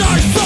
Start.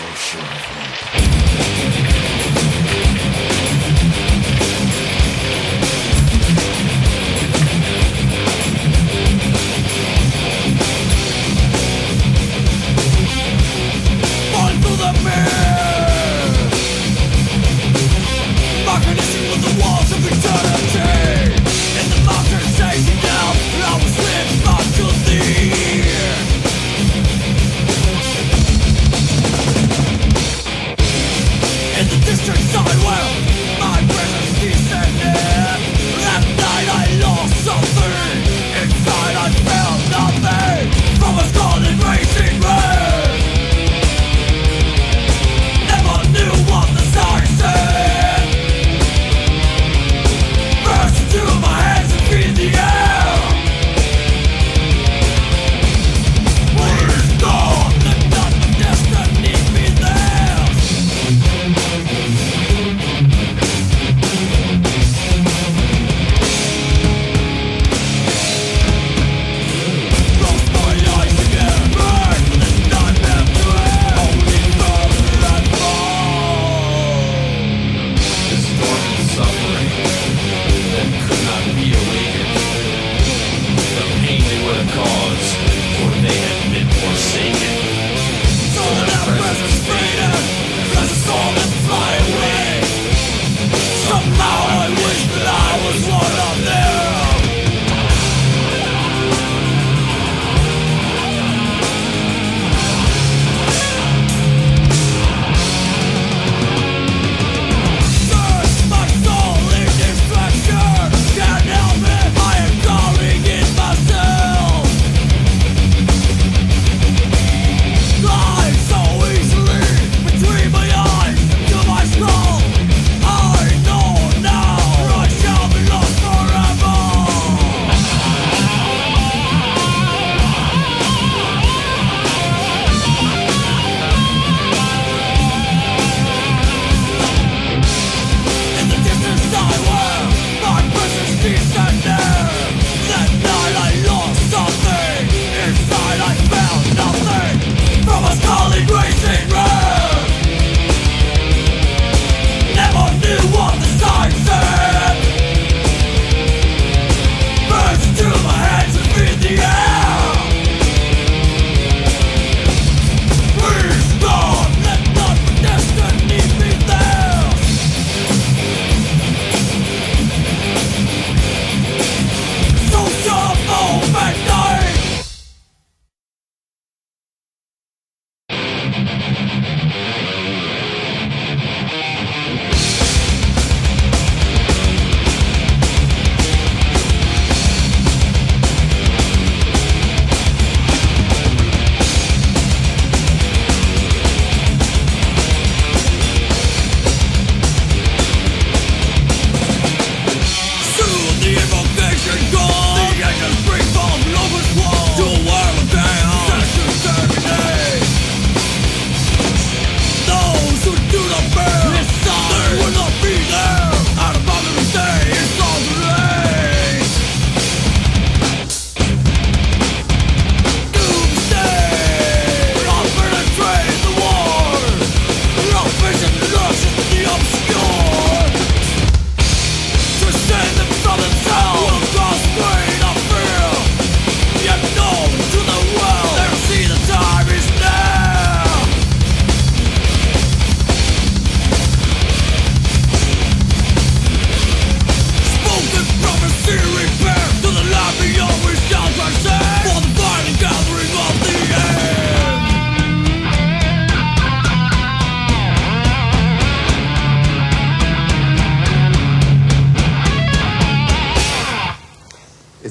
So sure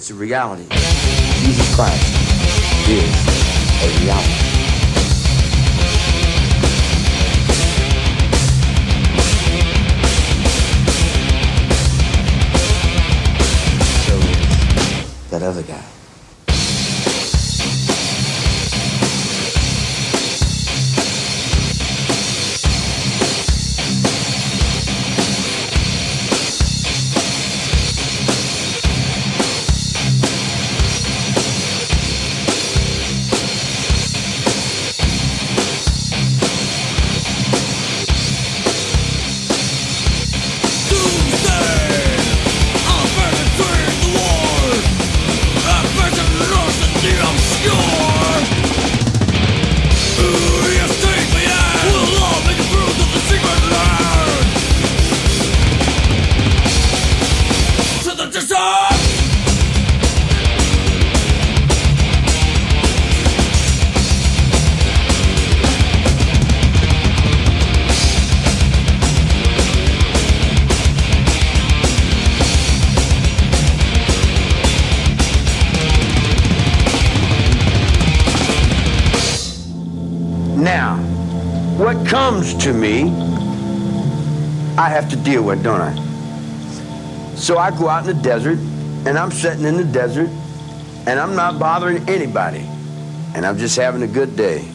to reality. Jesus Christ is a reality. So that other guy. I have to deal with, don't I? So I go out in the desert, and I'm sitting in the desert, and I'm not bothering anybody, and I'm just having a good day.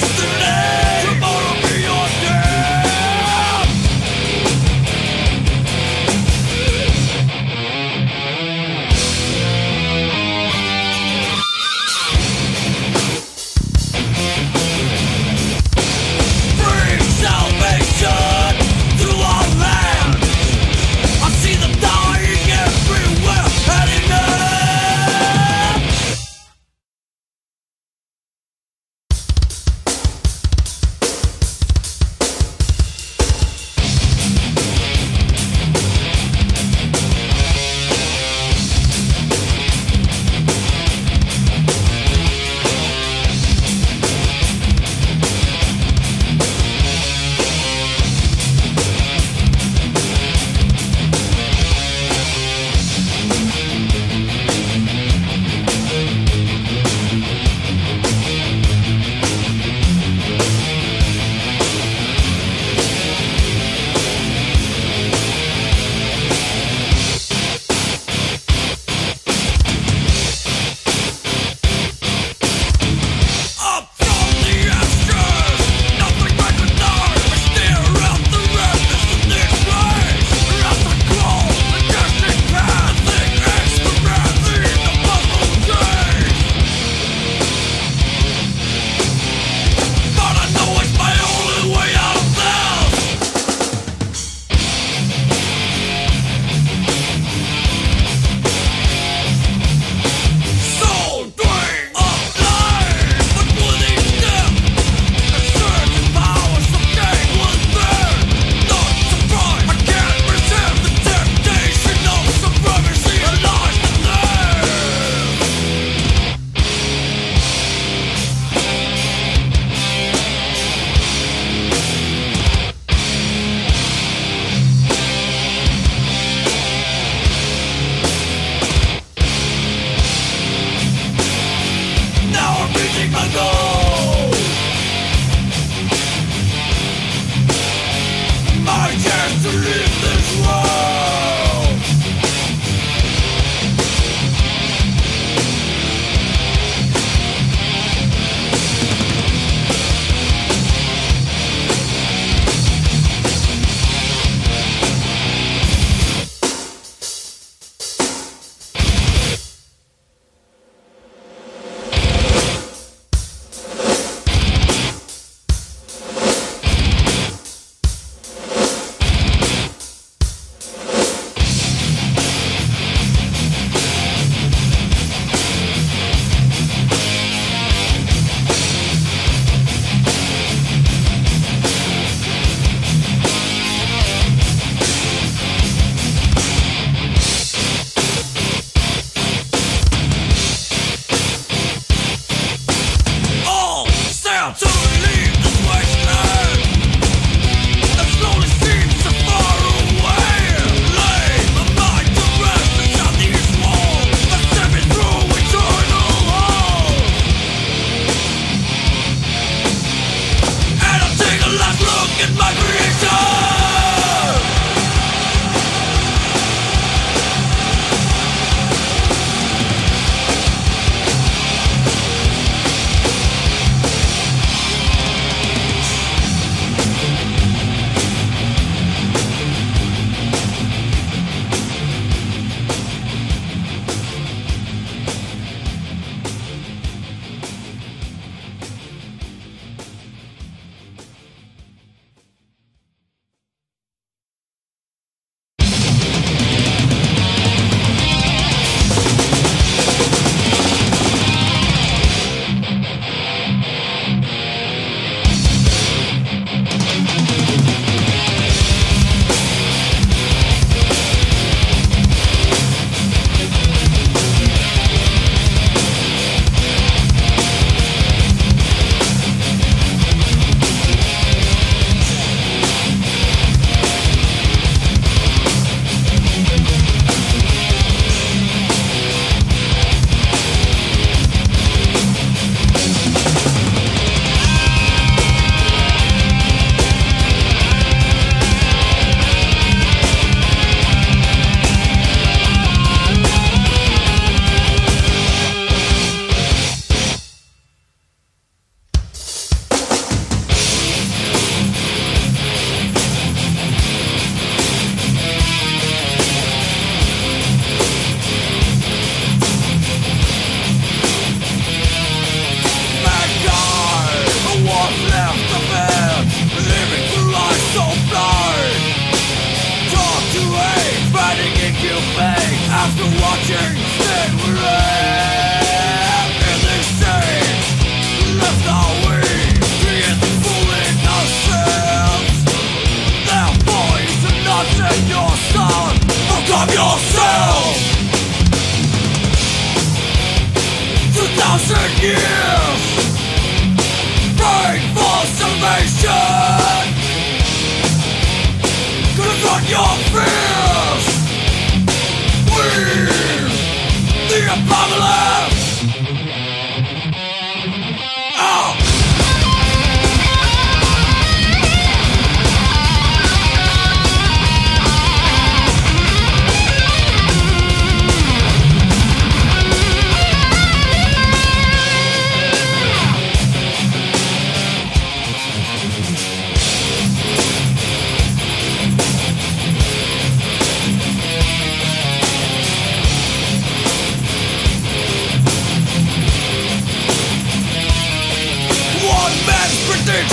destiny.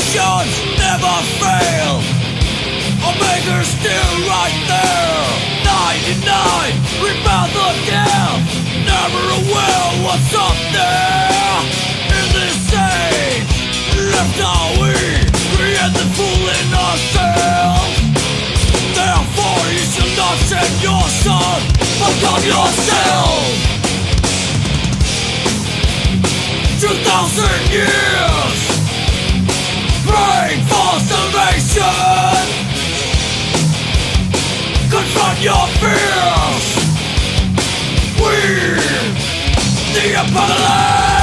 Visions never fail. Omega's still right there. 99, rebound the death Never aware what's up there? In this age, left are we Create the fool in ourselves. Therefore you shall not send your son Upon yourself. 2,000 years bring for salvation Confront your fears! We the apocalypse!